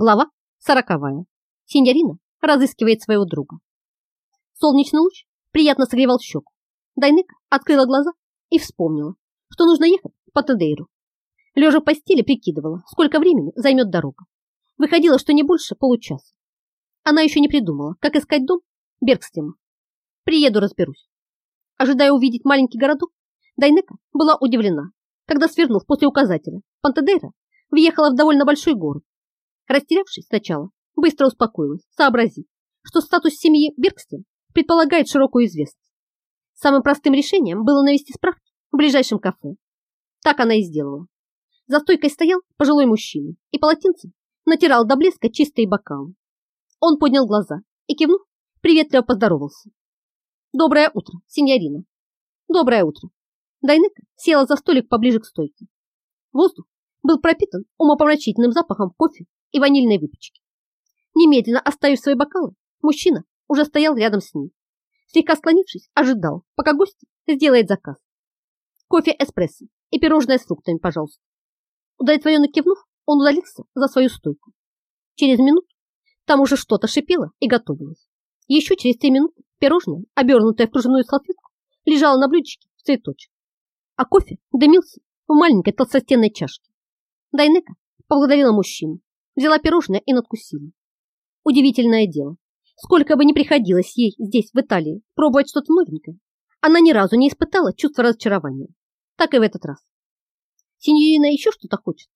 Глава сороковая. Синьорина разыскивает своего друга. Солнечный луч приятно согревал щеку. Дайнека открыла глаза и вспомнила, что нужно ехать по Тедейру. Лежа в постели прикидывала, сколько времени займет дорога. Выходило, что не больше получаса. Она еще не придумала, как искать дом Бергстема. Приеду, разберусь. Ожидая увидеть маленький городок, Дайнека была удивлена, когда, свернув после указателя Пантедейра, въехала в довольно большой город Растерявшись сначала, быстро успокоилась, сообразив, что статус семьи Бергстен предполагает широкую известность. Самым простым решением было навести справки в ближайшем кафе. Так она и сделала. За стойкой стоял пожилой мужчина и полотенцем натирал до блеска чистые бокалы. Он поднял глаза и, кивнув, приветливо поздоровался. «Доброе утро, сеньорина!» «Доброе утро!» Дайнека села за столик поближе к стойке. Воздух был пропитан умопомрачительным запахом кофе и ванильной выпечки. Немедленно оставив свои бокалы, мужчина уже стоял рядом с ним. Слегка склонившись, ожидал, пока гость сделает заказ. Кофе эспрессо и пирожное с фруктами, пожалуйста. Удовлетворенно кивнув, он удалился за свою стойку. Через минуту там уже что-то шипело и готовилось. Еще через три минуты пирожное, обернутое в кружевную салфетку, лежало на блюдечке в цветочек. А кофе дымился в маленькой толстостенной чашке. Дайнека поблагодарила мужчину взяла пирожное и надкусила. Удивительное дело. Сколько бы ни приходилось ей здесь, в Италии, пробовать что-то новенькое, она ни разу не испытала чувства разочарования. Так и в этот раз. Синьорина еще что-то хочет?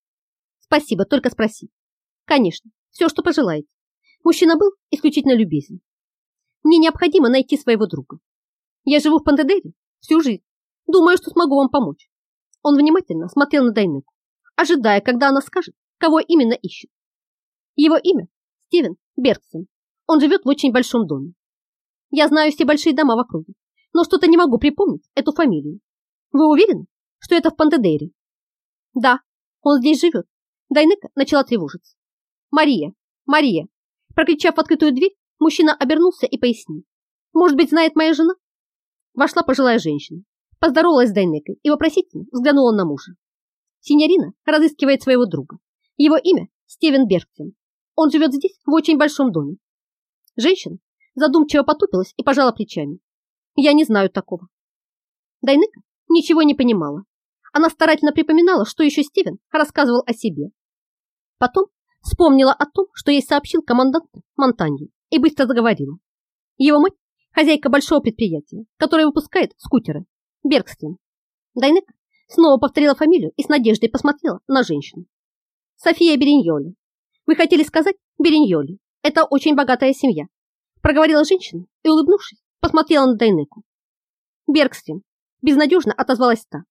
Спасибо, только спроси. Конечно, все, что пожелаете. Мужчина был исключительно любезен. Мне необходимо найти своего друга. Я живу в Пантедере всю жизнь. Думаю, что смогу вам помочь. Он внимательно смотрел на Дайнеку, ожидая, когда она скажет, кого именно ищет. Его имя Стивен Бергсон. Он живет в очень большом доме. Я знаю все большие дома в округе, но что-то не могу припомнить эту фамилию. Вы уверены, что это в Пантедере? Да, он здесь живет. Дайнека начала тревожиться. Мария, Мария. Прокричав в открытую дверь, мужчина обернулся и пояснил. Может быть, знает моя жена? Вошла пожилая женщина, поздоровалась с Дайнекой и вопросительно взглянула на мужа. Синьорина разыскивает своего друга. Его имя Стивен Бергтин. Он живет здесь, в очень большом доме. Женщина задумчиво потупилась и пожала плечами. Я не знаю такого. Дайнека ничего не понимала. Она старательно припоминала, что еще Стивен рассказывал о себе. Потом вспомнила о том, что ей сообщил командант Монтаньи, и быстро заговорила. Его мать – хозяйка большого предприятия, которое выпускает скутеры. Бергстин. Дайнека снова повторила фамилию и с надеждой посмотрела на женщину. София Бериньоли. Вы хотели сказать Бериньоли. Это очень богатая семья. Проговорила женщина и, улыбнувшись, посмотрела на Дайнеку. Бергстин. Безнадежно отозвалась та.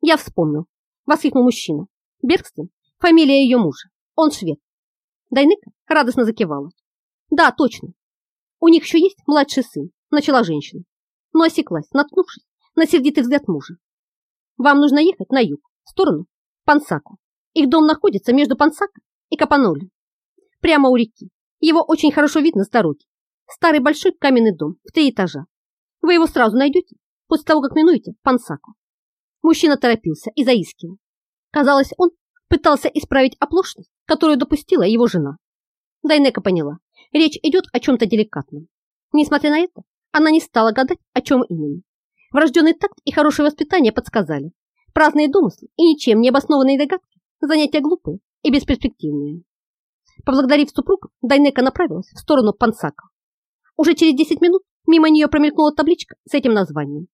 Я вспомнил. Воскликнул мужчина. Бергстин. Фамилия ее мужа. Он швед. Дайнека радостно закивала. Да, точно. У них еще есть младший сын, начала женщина. Но осеклась, наткнувшись на сердитый взгляд мужа. Вам нужно ехать на юг, в сторону Пансаку. Их дом находится между Пансака и Капаноли, прямо у реки. Его очень хорошо видно с дороги. Старый большой каменный дом в три этажа. Вы его сразу найдете после того, как минуете Пансаку. Мужчина торопился и заискивал. Казалось, он пытался исправить оплошность, которую допустила его жена. Дайнека поняла, речь идет о чем-то деликатном. Несмотря на это, она не стала гадать, о чем именно. Врожденный такт и хорошее воспитание подсказали. Праздные домыслы и ничем не обоснованные догадки – занятия глупые и бесперспективные. Поблагодарив супруга, Дайнека направилась в сторону Пансака. Уже через 10 минут мимо нее промелькнула табличка с этим названием.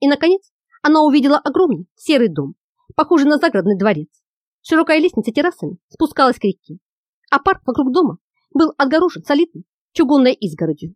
И, наконец, она увидела огромный серый дом, похожий на загородный дворец. Широкая лестница террасами спускалась к реке, а парк вокруг дома был отгорожен солидной чугунной изгородью.